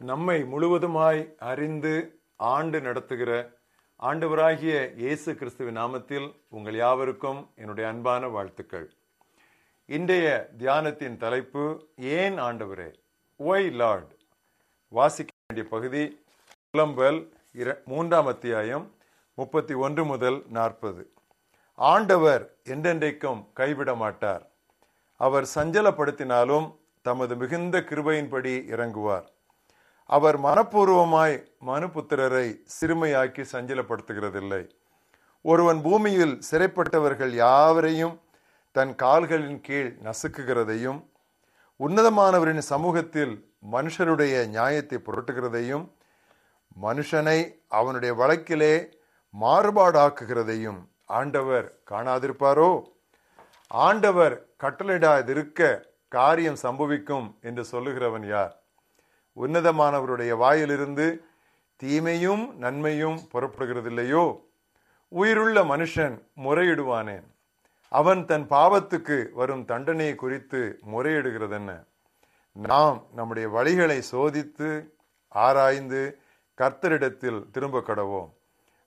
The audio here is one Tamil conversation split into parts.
நம்மை முழுவதுமாய் அறிந்து ஆண்டு நடத்துகிற ஆண்டவராகிய இயேசு கிறிஸ்துவின் நாமத்தில் உங்கள் யாவருக்கும் என்னுடைய அன்பான வாழ்த்துக்கள். இன்றைய தியானத்தின் தலைப்பு ஏன் ஆண்டவரே? ஒய் லார்ட் வாசிக்க வேண்டிய பகுதி புலம்பல் இர- மூன்றாம் அத்தியாயம் முப்பத்தி ஒன்று முதல் நாற்பது. ஆண்டவர் என்றென்றைக்கும் கைவிட மாட்டார். அவர் சஞ்சலப்படுத்தினாலும் தமது மிகுந்த கிருபையின்படி இறங்குவார். அவர் மனப்பூர்வமாய் மனுபுத்திரரை சிறுமையாக்கி சஞ்சலப்படுத்துகிறதில்லை. ஒருவன் பூமியில் சிறைப்பட்டவர்கள் யாவரையும் தன் கால்களின் கீழ் நசுக்குகிறதையும் உன்னதமானவரின் சமூகத்தில் மனுஷருடைய நியாயத்தை புரட்டுகிறதையும் மனுஷனை அவனுடைய வழக்கிலே மாறுபாடாக்குகிறதையும் ஆண்டவர் காணாதிருப்பாரோ? ஆண்டவர் கட்டளையிடாதிருக்க காரியம் சம்பவிக்கும் என்று சொல்லுகிறவன் யார்? உன்னதமானவருடைய வாயிலிருந்து தீமையும் நன்மையும் புறப்படுகிறதில்லையோ? உயிருள்ள மனுஷன் முறையிடுவானேன் அவன் தன் பாவத்துக்கு வரும் தண்டனை குறித்து முறையிடுகிறதென்ன? நாம் நம்முடைய வழிகளை சோதித்து ஆராய்ந்து கர்த்தரிடத்தில் திரும்ப கடவோம்.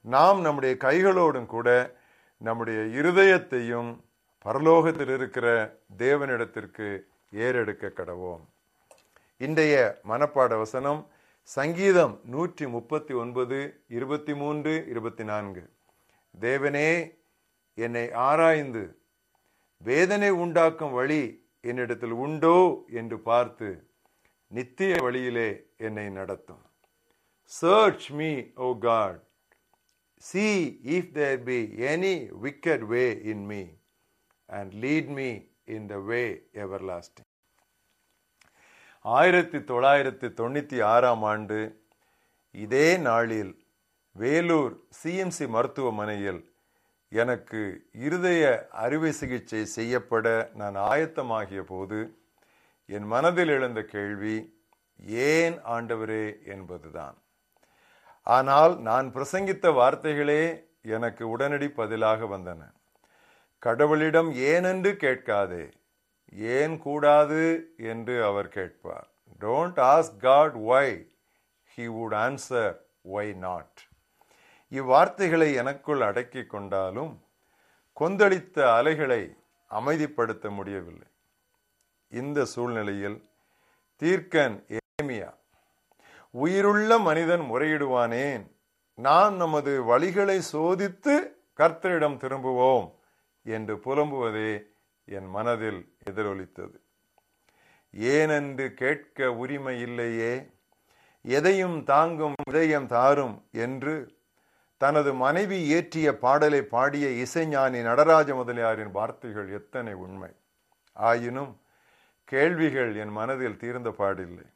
நாம் நம்முடைய கைகளோடும் கூட நம்முடைய இருதயத்தையும் பரலோகத்தில் இருக்கிற தேவனிடத்திற்கு ஏறெடுக்க கடவோம். இன்றைய மனப்பாட வசனம் சங்கீதம் நூற்றி முப்பத்தி ஒன்பது இருபத்தி மூன்று இருபத்தி நான்கு. தேவனே என்னை ஆராய்ந்து வேதனை உண்டாக்கும் வழி என்னிடத்தில் உண்டோ என்று பார்த்து நித்திய வழியிலே என்னை நடத்தும். Search me O God see if there be any wicked way in me and lead me in the way everlasting ஆயிரத்தி தொள்ளாயிரத்தி தொண்ணூத்தி ஆறாம் ஆண்டு இதே நாளில் வேலூர் சிஎம்சி மருத்துவமனையில் எனக்கு இருதய அறுவை சிகிச்சை செய்யப்பட நான் ஆயத்தமாகிய போது என் மனதில் எழுந்த கேள்வி ஏன் ஆண்டவரே? என்பதுதான். ஆனால் நான் பிரசங்கித்த வார்த்தைகளே எனக்கு உடனடி பதிலாக வந்தன. கடவுளிடம் ஏனென்று கேட்காதே ஏன் கூடாது என்று அவர் கேட்பார். Don't ask God why he would answer why not இவ்வார்த்தைகளை எனக்குள் அடக்கிக் கொண்டாலும் கொந்தளித்த அலைகளை அமைதிப்படுத்த முடியவில்லை. இந்த சூழ்நிலையில் தீர்க்கன் ஏமியா உயிருள்ள மனிதன் முறையிடுவானேன். நாம் நமது வழிகளை சோதித்து கர்த்தரிடம் திரும்புவோம் என்று புலம்புவதே என் மனதில் எதிரொலித்தது. ஏனென்று கேட்க உரிமை இல்லையே எதையும் தாங்கும் இதயம் தாரும் என்று தனது மனைவி இயற்றிய பாடலை பாடிய இசைஞானி நடராஜ முதலியாரின் வார்த்தைகள் எத்தனை உண்மை. ஆயினும் கேள்விகள் என் மனதில் தீர்ந்த பாடில்லை.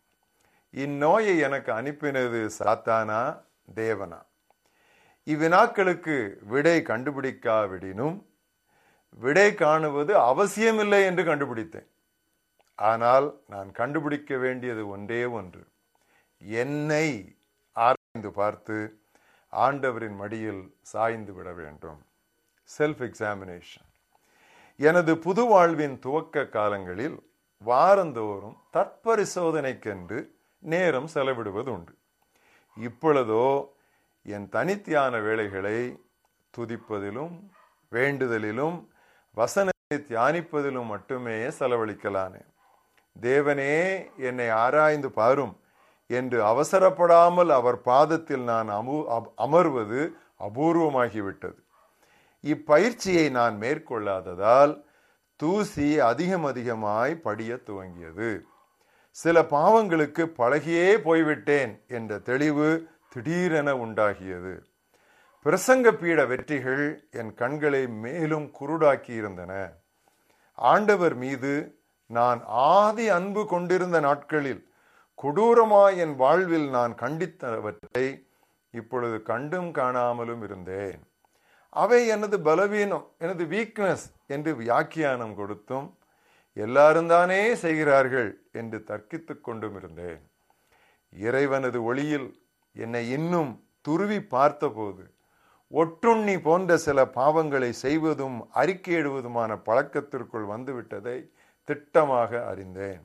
இந்நோயை எனக்கு அனுப்பினது சாத்தானா தேவனா? இவ்வினாக்களுக்கு விடை கண்டுபிடிக்காவிடினும் விடை காணுவது அவசியமில்லை என்று கண்டுபிடித்தேன். ஆனால் நான் கண்டுபிடிக்க வேண்டியது ஒன்றே ஒன்று. என்னை ஆராய்ந்து பார்த்து ஆண்டவரின் மடியில் சாய்ந்து விட வேண்டும். செல்ஃப் எக்ஸாமினேஷன் எனது புது வாழ்வின் துவக்க காலங்களில் வாரந்தோறும் தற்பரிசோதனைக்கென்று நேரம் செலவிடுவது உண்டு இப்பொழுதோ என் தனித்தியான வேலைகளை துதிப்பதிலும் வேண்டுதலிலும் வசனத்தை தியானிப்பதிலும் மட்டுமே செலவழிக்கலானே. தேவனே என்னை ஆராய்ந்து பாரும் என்று அவசரப்படாமல் அவர் பாதத்தில் நான் அமு அப்- அமர்வது அபூர்வமாகிவிட்டது. இப்பயிற்சியை நான் மேற்கொள்ளாததால் தூசி அதிகம் அதிகமாய் படிய துவங்கியது. சில பாவங்களுக்கு பழகியே போய்விட்டேன் என்ற தெளிவு திடீரென உண்டாகியது. பிரசங்க பீட வெற்றிகள் என் கண்களை மேலும் குருடாக்கி இருந்தன ஆண்டவர் மீது நான் ஆதி அன்பு கொண்டிருந்த நாட்களில் கொடூரமாய் என் வாழ்வில் நான் கண்டித்தவற்றை இப்பொழுது கண்டும் காணாமலும் இருந்தேன். அவை எனது பலவீனம் எனது வீக்னஸ் என்று வியாக்கியானம் கொடுத்தும் எல்லாரும் தானே செய்கிறார்கள் என்று தர்க்கித்துக் கொண்டும் இருந்தேன். இறைவனது ஒளியில் என்னை இன்னும் துருவி பார்த்தபோது ஒட்டுண்ணி போன்ற சில பாவங்களை செய்வதும் அறிக்கையிடுவதுமான பழக்கத்திற்குள் வந்துவிட்டதை திட்டமாக அறிந்தேன்.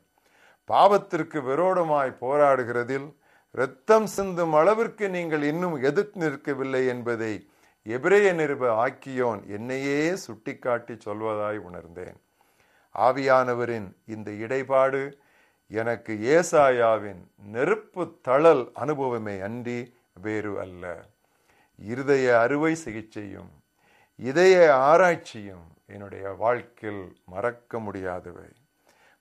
பாவத்திற்கு விரோதமாய் போராடுகிறதில் இரத்தம் சிந்தும் அளவிற்கு நீங்கள் இன்னும் எதிர்த்து நிற்கவில்லை என்பதை எபிரேய நிருப ஆக்கியோன் என்னையே சுட்டிக்காட்டி சொல்வதாய் உணர்ந்தேன். ஆவியானவரின் இந்த இடைப்பாடு எனக்கு ஏசாயாவின் நெருப்பு தளல் அனுபவமே அன்றி வேறு அல்ல. இருதய அறுவை சிகிச்சையும் இதய ஆராய்ச்சியும் என்னுடைய வாழ்க்கையில் மறக்க முடியாதவை.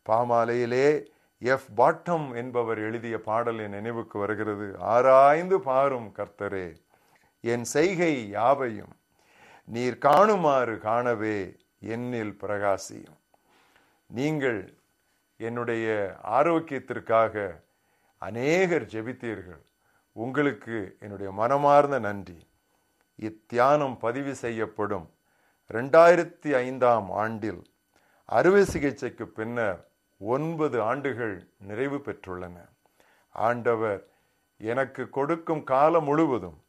பாமாலையிலே எஃப் பாட்டம் என்பவர் எழுதிய பாடல் என் நினைவுக்கு வருகிறது. ஆராய்ந்து பாரும் கர்த்தரே என் செய்கை யாவையும் நீர் காணுமாறு காணவே என்னில் பிரகாசியும். நீங்கள் என்னுடைய ஆரோக்கியத்திற்காக அநேகர் ஜெபித்தீர்கள். உங்களுக்கு என்னுடைய மனமார்ந்த நன்றி. இத்தியானம் பதிவு செய்யப்படும் ரெண்டாயிரத்தி ஐந்தாம் ஆண்டில் அறுவை சிகிச்சைக்கு பின்னர் ஒன்பது ஆண்டுகள் நிறைவு பெற்றுள்ளன. ஆண்டவர் எனக்கு கொடுக்கும் காலம் முழுவதும்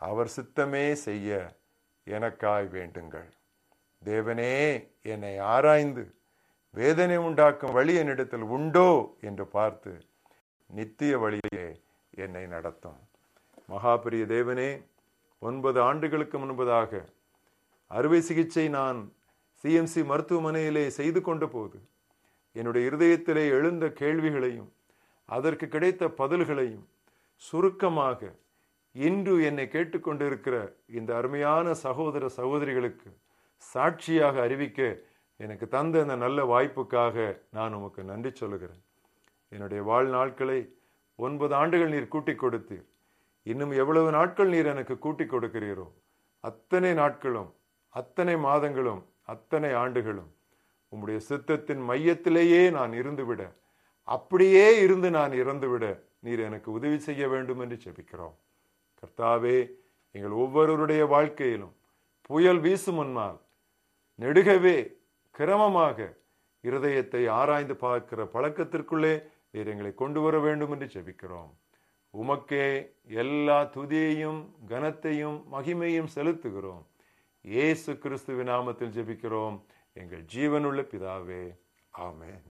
அவர் சித்தமே செய்ய எனக்காய் வேண்டுங்கள். தேவனே என்னை ஆராய்ந்து வேதனை உண்டாக்கும் வழி என்னிடத்தில் உண்டோ என்று பார்த்து நித்திய வழியே என்னை நடத்தும். மகாபிரிய தேவனே ஒன்பது ஆண்டுகளுக்கு முன்பதாக அறுவை சிகிச்சை நான் சிஎம்சி மருத்துவமனையிலே செய்து கொண்ட போது என்னுடைய இருதயத்திலே எழுந்த கேள்விகளையும் அதற்கு கிடைத்த பதில்களையும் சுருக்கமாக இன்று என்னை கேட்டுக்கொண்டிருக்கிற இந்த அருமையான சகோதர சகோதரிகளுக்கு சாட்சியாக அறிவிக்க எனக்கு தந்த இந்த நல்ல வாய்ப்புக்காக நான் உமக்கு நன்றி சொல்லுகிறேன். என்னுடைய வாழ்நாட்களை ஒன்பது ஆண்டுகள் நீர் கூட்டிக் கொடுத்தீர். இன்னும் எவ்வளவு நாட்கள் நீர் எனக்கு கூட்டிக் கொடுக்கிறீரோ அத்தனை நாட்களும் அத்தனை மாதங்களும் அத்தனை ஆண்டுகளும் உம்முடைய சித்தத்தின் மையத்திலேயே நான் இருந்துவிட அப்படியே இருந்து நான் இறந்துவிட நீர் எனக்கு உதவி செய்ய வேண்டும் என்று செபிக்கிறோம் கர்த்தாவே எங்கள் ஒவ்வொருவருடைய வாழ்க்கையிலும் புயல் வீசும் முன்னால் நெடுகவே கிரமமாக இருதயத்தை ஆராய்ந்து பார்க்கிற பழக்கத்திற்குள்ளே நீர் எங்களை கொண்டு வர வேண்டும் என்று செபிக்கிறோம் உமக்கே எல்லா துதியையும் கனத்தையும் மகிமையும் செலுத்துகிறோம். இயேசு கிறிஸ்துவின் நாமத்தில் ஜெபிக்கிறோம். எங்கள் ஜீவனுள்ள பிதாவே ஆமே